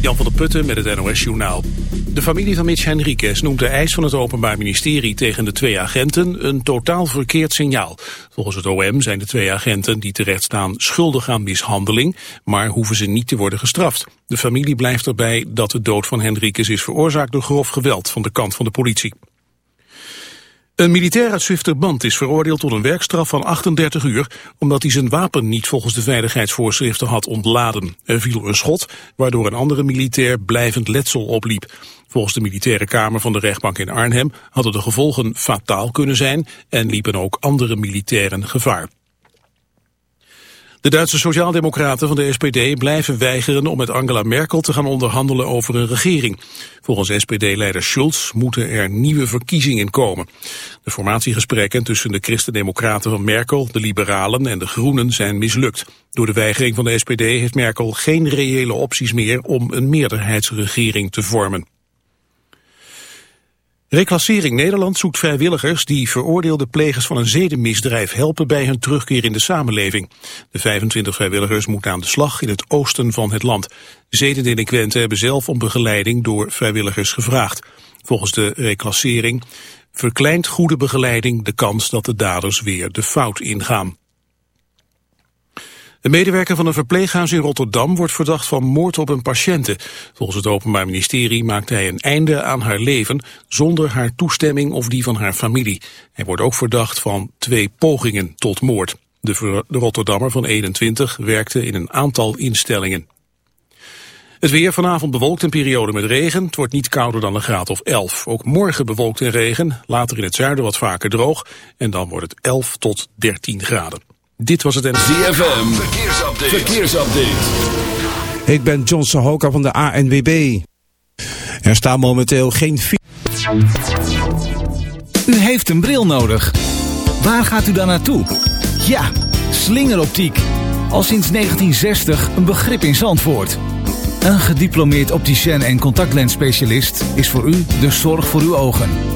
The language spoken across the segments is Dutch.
Jan van der Putten met het NOS Journaal. De familie van Mitch Henriquez noemt de eis van het Openbaar Ministerie tegen de twee agenten een totaal verkeerd signaal. Volgens het OM zijn de twee agenten die terecht staan schuldig aan mishandeling, maar hoeven ze niet te worden gestraft. De familie blijft erbij dat de dood van Henriquez is veroorzaakt door grof geweld van de kant van de politie. Een militair uit Zwifterband is veroordeeld tot een werkstraf van 38 uur... omdat hij zijn wapen niet volgens de veiligheidsvoorschriften had ontladen. Er viel een schot, waardoor een andere militair blijvend letsel opliep. Volgens de militaire kamer van de rechtbank in Arnhem... hadden de gevolgen fataal kunnen zijn... en liepen ook andere militairen gevaar. De Duitse sociaaldemocraten van de SPD blijven weigeren om met Angela Merkel te gaan onderhandelen over een regering. Volgens SPD-leider Schulz moeten er nieuwe verkiezingen komen. De formatiegesprekken tussen de christendemocraten van Merkel, de liberalen en de groenen zijn mislukt. Door de weigering van de SPD heeft Merkel geen reële opties meer om een meerderheidsregering te vormen. Reclassering Nederland zoekt vrijwilligers die veroordeelde plegers van een zedenmisdrijf helpen bij hun terugkeer in de samenleving. De 25 vrijwilligers moeten aan de slag in het oosten van het land. Zedendelinquenten hebben zelf om begeleiding door vrijwilligers gevraagd. Volgens de reclassering verkleint goede begeleiding de kans dat de daders weer de fout ingaan. De medewerker van een verpleeghuis in Rotterdam wordt verdacht van moord op een patiënte. Volgens het Openbaar Ministerie maakte hij een einde aan haar leven zonder haar toestemming of die van haar familie. Hij wordt ook verdacht van twee pogingen tot moord. De, Rotterdammer van 21 werkte in een aantal instellingen. Het weer vanavond bewolkt een periode met regen. Het wordt niet kouder dan een graad of 11. Ook morgen bewolkt en regen. Later in het zuiden wat vaker droog. En dan wordt het 11 tot 13 graden. Dit was het en... ZFM, verkeersupdate. verkeersupdate. Ik ben John Sahoka van de ANWB. Er staan momenteel geen... U heeft een bril nodig. Waar gaat u dan naartoe? Ja, slingeroptiek. Al sinds 1960 een begrip in Zandvoort. Een gediplomeerd opticien en contactlensspecialist is voor u de zorg voor uw ogen.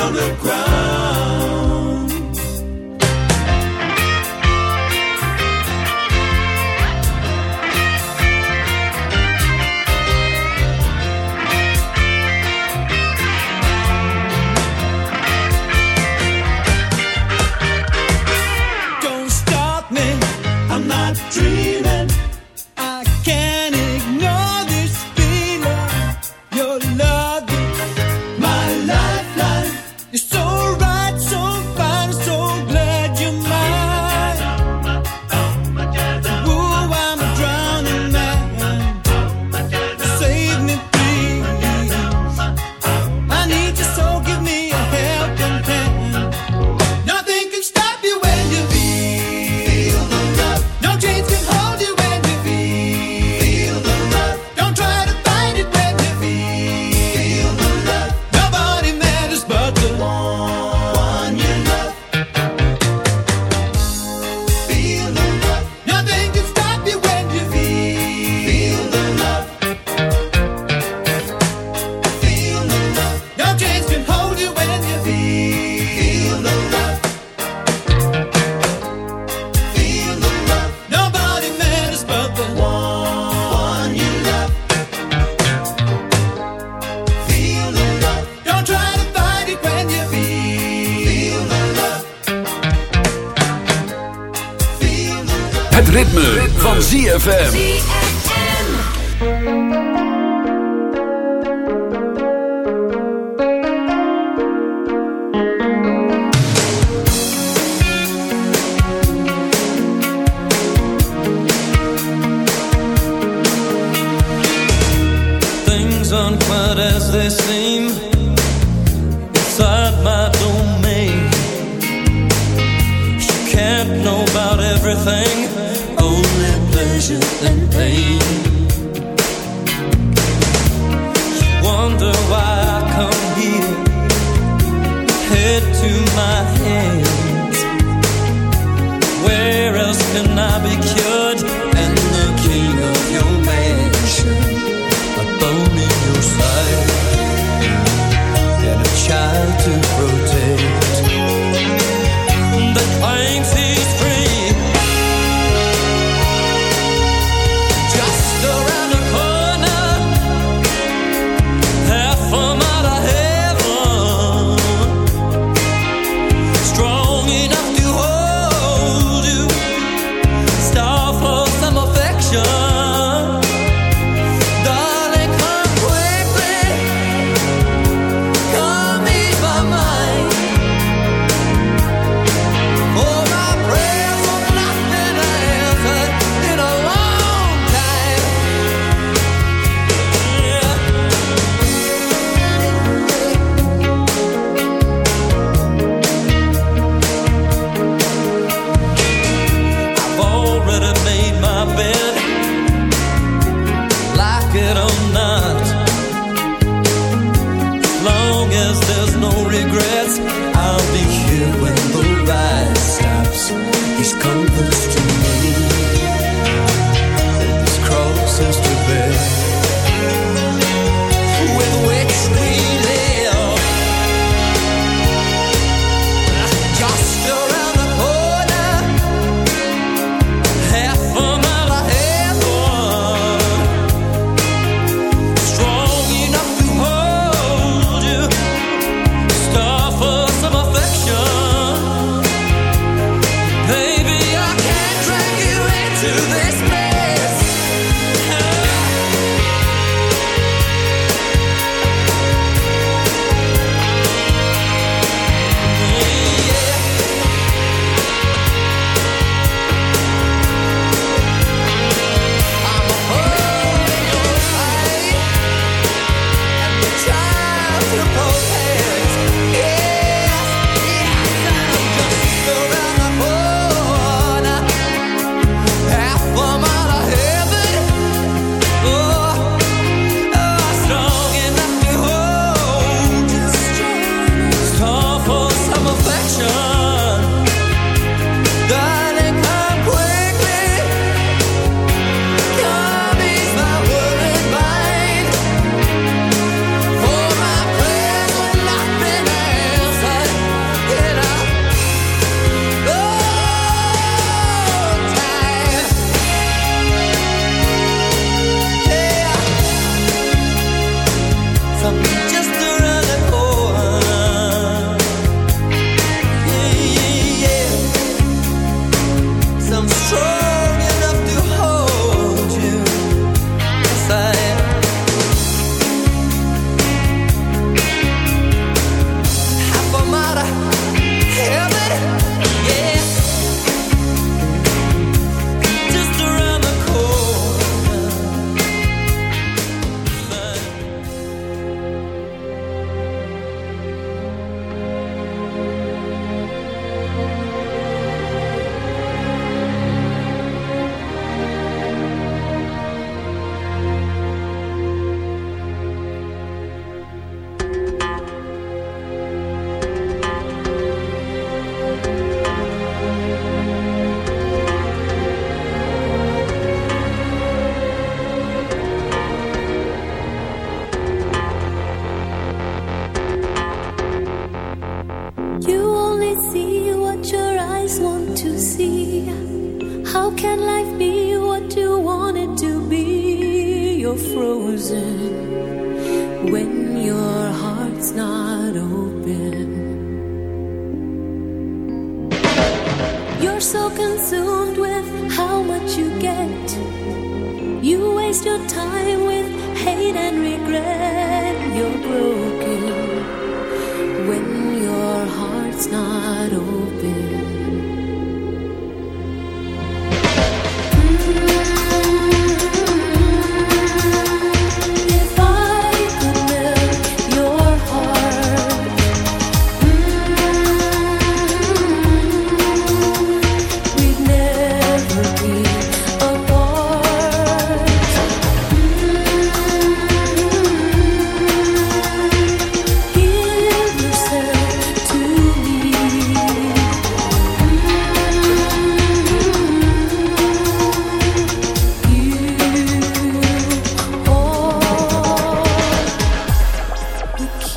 on the ground. aren't quite as they seem Inside my domain. She can't know about everything Only pleasure and pain.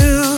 You.